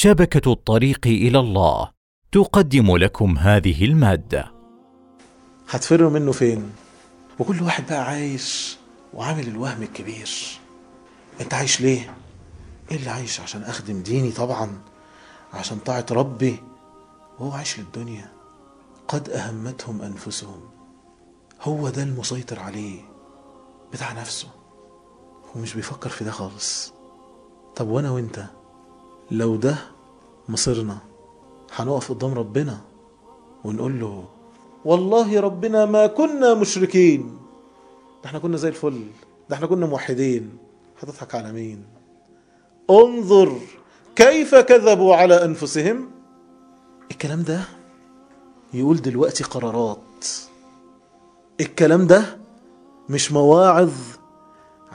شبكة الطريق إلى الله تقدم لكم هذه المادة. هتفروا منه فين؟ وكل واحد بقى عايش وعامل الوهم الكبير. انت عايش ليه؟ إيه اللي عايش؟ عشان أخدم ديني طبعا عشان طاعة ربي. وهو عايش للدنيا. قد أهمتهم أنفسهم. هو ده المسيطر عليه بتاع نفسه. هو مش بيفكر في ده خالص. طب وأنا وأنت؟ لو ده مصيرنا هنقف قدام ربنا ونقول له والله ربنا ما كنا مشركين. ده إحنا كنا زي الفل ده إحنا كنا موحدين. هتضحك على مين؟ انظر كيف كذبوا على أنفسهم. الكلام ده يقول دلوقتي قرارات. الكلام ده مش مواعظ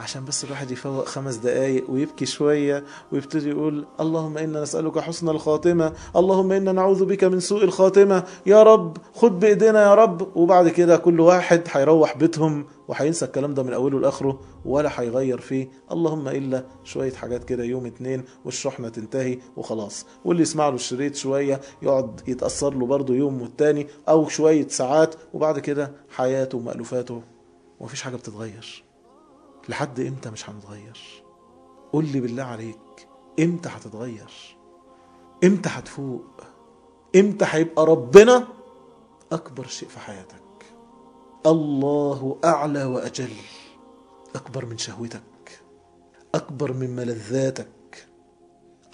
عشان بس الواحد يفوق خمس دقايق ويبكي شوية ويبتدي يقول اللهم إنا نسألك حسن الخاتمة اللهم إنا نعوذ بك من سوء الخاتمة يا رب خد بإيدينا يا رب. وبعد كده كل واحد هيروح بيتهم وهينسى الكلام ده من أوله لآخره ولا هيغير فيه. اللهم إلا شوية حاجات كده يوم اتنين والشحنة تنتهي وخلاص. واللي يسمع له الشريط شوية يقعد يتأثر له برضه يوم والتاني أو شوية ساعات وبعد كده حياته ومألوفاته. ومفيش حاجة بتتغير. لحد إمتى مش هنتغير؟ قول لي بالله عليك إمتى هتتغير؟ إمتى هتفوق؟ إمتى هيبقى ربنا أكبر شيء في حياتك؟ الله أعلى وأجل أكبر من شهوتك أكبر من ملذاتك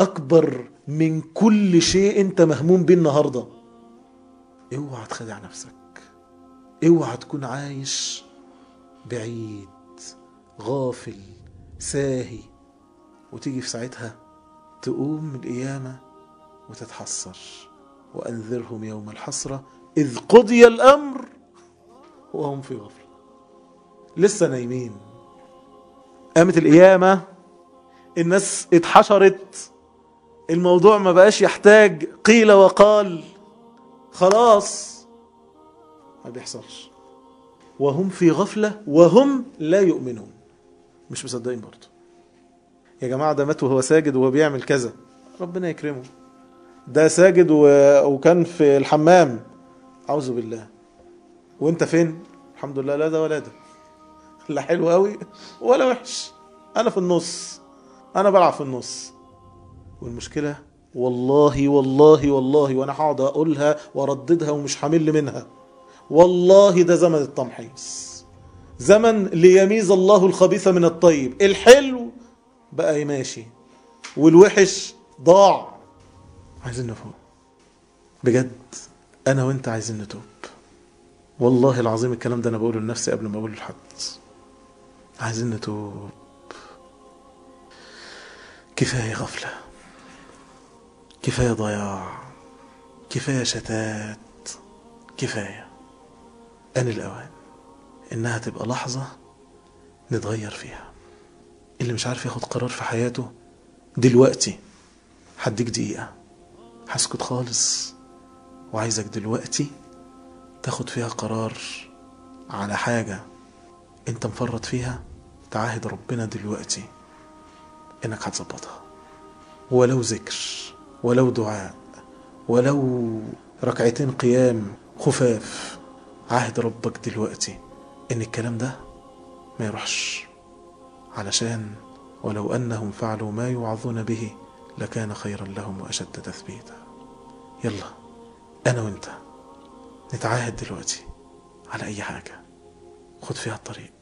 أكبر من كل شيء أنت مهموم بيه النهارده. اوعى تخدع نفسك اوعى تكون عايش بعيد. غافل ساهي. وتيجي في ساعتها تقوم من القيامة وتتحسر وأنذرهم يوم الحسرة إذ قضي الأمر وهم في غفلة. لسه نايمين. قامت القيامة الناس اتحشرت. الموضوع ما بقاش يحتاج قيل وقال. خلاص ما بيحصلش. وهم في غفلة وهم لا يؤمنون. مش مصدقين برضه. يا جماعة ده مات وهو ساجد وهو بيعمل كذا. ربنا يكرمه. ده ساجد و... وكان في الحمام. أعوذ بالله. وأنت فين؟ الحمد لله. لا ده ولا ده. لا حلو قوي ولا وحش. أنا في النص. أنا بلعب في النص. والمشكلة والله والله والله وأنا هقعد أقولها وأرددها ومش همل منها. والله ده زمن التمحيص. زمن ليميز الله الخبيث من الطيب. الحلو بقى ماشي والوحش ضاع. عايزين نفوق. بجد أنا وأنت عايزين نتوب. والله العظيم الكلام ده أنا بقوله لنفسي قبل ما أقوله لحد. عايزين نتوب. كفاية غفلة. كفاية ضياع. كفاية شتات. كفاية. ان الأوان. إنها تبقى لحظة نتغير فيها. اللي مش عارف ياخد قرار في حياته دلوقتي. هديك دقيقة. هسكت خالص. وعايزك دلوقتي تاخد فيها قرار على حاجة أنت مفرط فيها. تعاهد ربنا دلوقتي إنك هتظبطها. ولو ذكر ولو دعاء ولو ركعتين قيام خفاف عاهد ربك دلوقتي. إن الكلام ده ما يروحش علشان ولو أنهم فعلوا ما يوعظون به لكان خيرا لهم وأشد تثبيتا. يلا أنا وأنت نتعاهد دلوقتي على أي حاجة. خد فيها الطريق